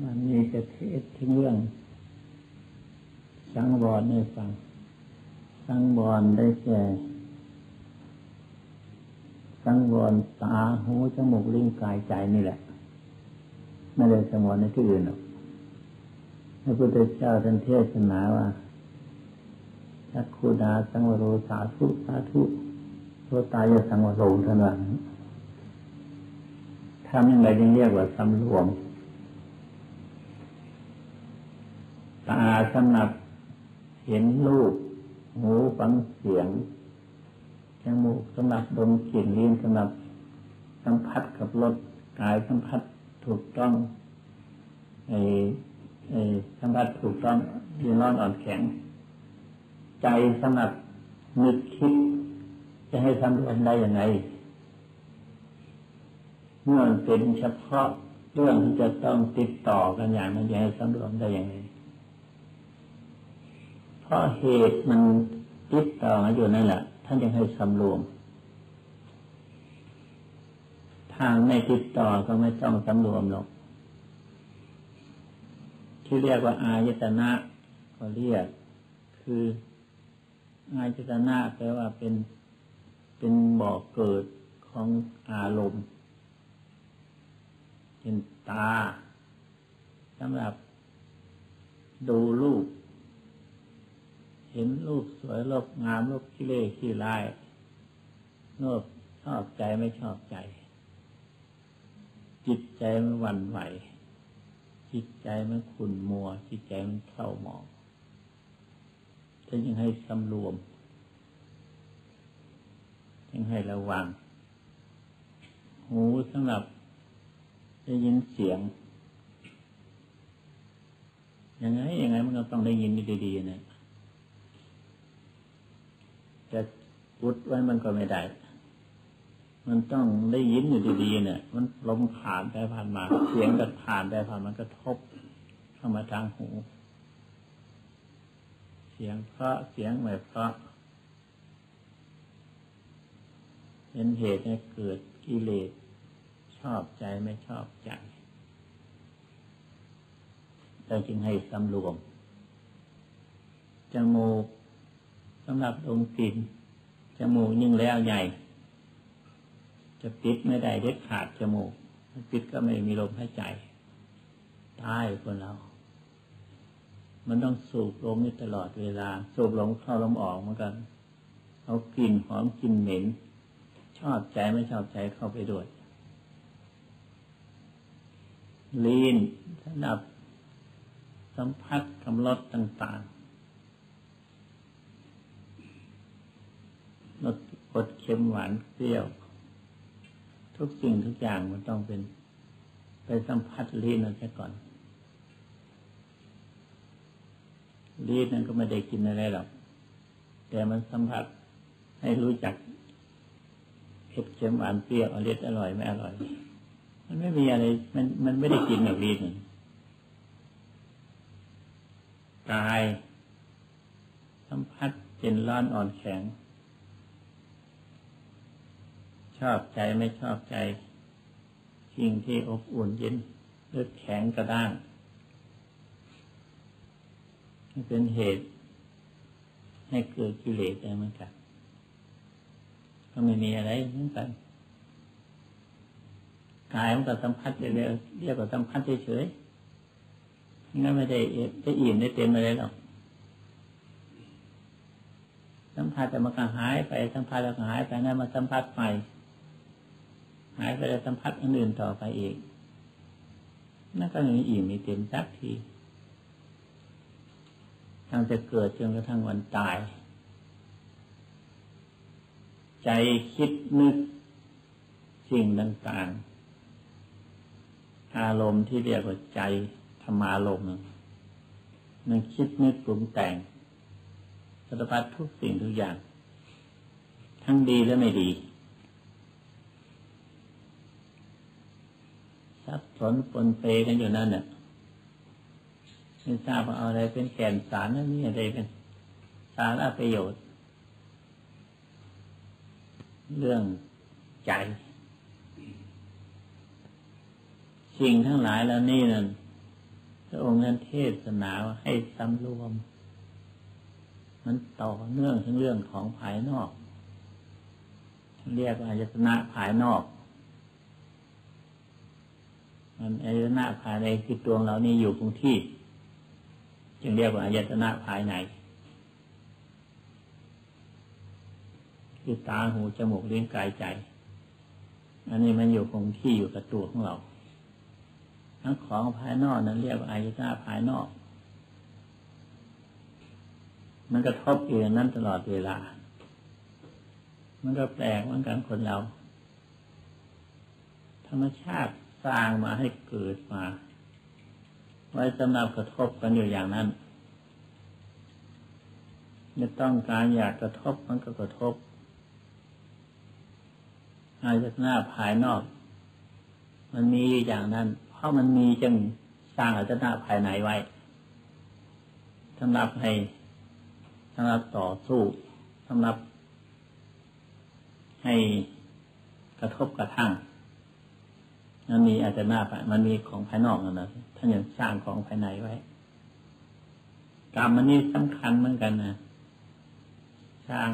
มันมีจะเทศถึงเรื่อง สังวรให้ฟัง สังวรได้แก่ สังวรตาหูจมูกลิ้นกายใจนี่แหละ ไม่ได้สังวรในที่อื่นหรอกพระพุทธเจ้าท่านเทศนาว่าชักคูดาสังวโรสาธุสาธุโสตายสังวโรท่านว่าทำยังไงจึงเรียกว่าสำรวม ตาสำหรับเห็นรูปหูฟังเสียงจมูกสำหรับดมกลิ่นลิ้นสำหรับสัมผัสกับรสกายสัมผัสถูกต้องไอ้ไอ้สัมผัสถูกต้องยืนร้อนอ่อนแข็ง ใจสำหรับนึกคิด จะให้ทำรวมได้ยังไงเมื่อเป็นเฉพาะเรื่องที่จะต้องติดต่อกันอย่างนั้นจะให้สำรวมได้ยังไง ราะเหตุมันติดต่ออยู่นั่นแหละท่านยังให้สำรวม ทางไม่ติดต่อก็ไม่ต้องสำรวมหรอก ที่เรียกว่าอายตนะก็เรียก คืออายตนะแปลว่าเป็นเป็นบ่อกเกิดของอารมณ์เป็นตาสำหรับดูรูป เห็นรูปสวยรูปงามรูปขี้เล่ขี้ลายรูปชอบใจไม่ชอบใจ จิตใจมันหวั่นไหว จิตใจมันขุ่นมัว จิตใจมันเศร้าหมองท่านยังให้สำรวมยังให้ระวัง หูสำหรับได้ยินเสียงยังไงยังไงมันก็ต้องได้ยินดีๆนะ จะอุดไว้มันก็ไม่ได้ มันต้องได้ยินอยู่ดีๆเนี่ย มันลมผ่านไปผ่านมา เสียงก็ผ่านไปผ่านมันกระทบเข้ามาทางหู เสียงเพราะเสียงไม่เพราะเป็นเหตุให้เกิดกิเลสชอบใจไม่ชอบใจเราจึงให้สำรวมจมูก สำหรับดมกลิ่นจมูกยิ่งแล้วใหญ่ จะปิดไม่ได้เด็ดขาดจมูกปิดก็ไม่มีลมหายใจตายคนเรา มันต้องสูบลมอยู่ตลอดเวลา สูบลมเข้าลมออกเหมือนกันเอากลิ่นหอมกลิ่นเหม็น ชอบใจไม่ชอบใจเข้าไปด้วยลีนสำหรับสัมผัสกับรสต่างๆ รสกดเค็มหวานเปรี้ยว ทุกสิ่งทุกอย่างมันต้องเป็น ไปสัมผัสลีนนั่นซะก่อนลีนนั้นก็ไม่ได้กินอะไรหรอก แต่มันสัมผัสให้รู้จักเผ็ดเค็มหวานเปรี้ยวอร่อยอร่อยไม่อร่อย มันไม่มีอะไร มันมันไม่ได้กินแบบนี้นกายสัมผัสเป็นร้อนอ่อนแข็ง ชอบใจไม่ชอบใจ สิ่งที่อบอุ่นเย็นหรือแข็งกระด้างเป็นเหตุ ให้เกิดกิเลสได้เหมือนกันก็ไม่มีอะไรเหมือนกันกายมันก็สัมผัสเรียกเรียกว่าสัมผัสเฉยๆงั้นไม่ได้ได้อิ่มได้เต็มอะไรหรอกสัมผัสแต่มันก็หายไปสัมผัสแล้วก็หายไปนั่นมาสัมผัสใหม่ายไปแล้วสัมผัสอันอื่นต่อไปอีกนั่นก็ไม่มีอิ่มมีเต็มสักทีทั้งจะเกิดจนกระทั่งวันตาย ใจคิดนึกสิ่งต่างๆ อารมณ์ที่เรียกว่าใจธรรมารมณ์มันคิดนึกปรุงแต่งสารพัดทุกสิ่งทุกอย่าง ทั้งดีและไม่ดี สับสนปนเปกันอยู่นั่นเนี่ยไม่ทราบว่าเอาอะไรเป็นแก่นสารนั่นนี่อะไรเป็นสาระประโยชน์ เรื่องใจ สิ่งทั้งหลายแล้วนี่นั่นพระองค์นั้นเทศนาว่าให้สำรวม มันต่อเนื่องทั้งเรื่องของภายนอก เรียกว่าอายตนะภายนอก มันอายตนะภายในคือดวงเรานี่อยู่คงที่ จึงเรียกว่าอายตนะภายในคือตาหูจมูกลิ้นกายใจ อันนี้มันอยู่คงที่อยู่กับตัวของเรา ทั้งของภายนอกนั้นเรียกว่าอายตนะภายนอก มันกระทบอยู่อานั้นตลอดเวลา มันก็แปลกเหมือนกันคนเรา ธรรมชาติ สร้างมาให้เกิดมา ไว้สำหรับกระทบกันอยู่อย่างนั้น ไม่ต้องการอยากกระทบมันก็กระทบอายตนะภายนอก มันมีอย่างนั้น เพราะมันมีจึงสร้างอายตนะภายในไว้สำหรับให้สำหรับต่อสู้สำหรับให้กระทบกระทั่ง มันมีอาจจะหน้าภายมันมีของภายนอกนั่นนะท่านยังสร้างของภายในไว้กรรมมันนี่สำคัญเหมือนกันนะสร้าง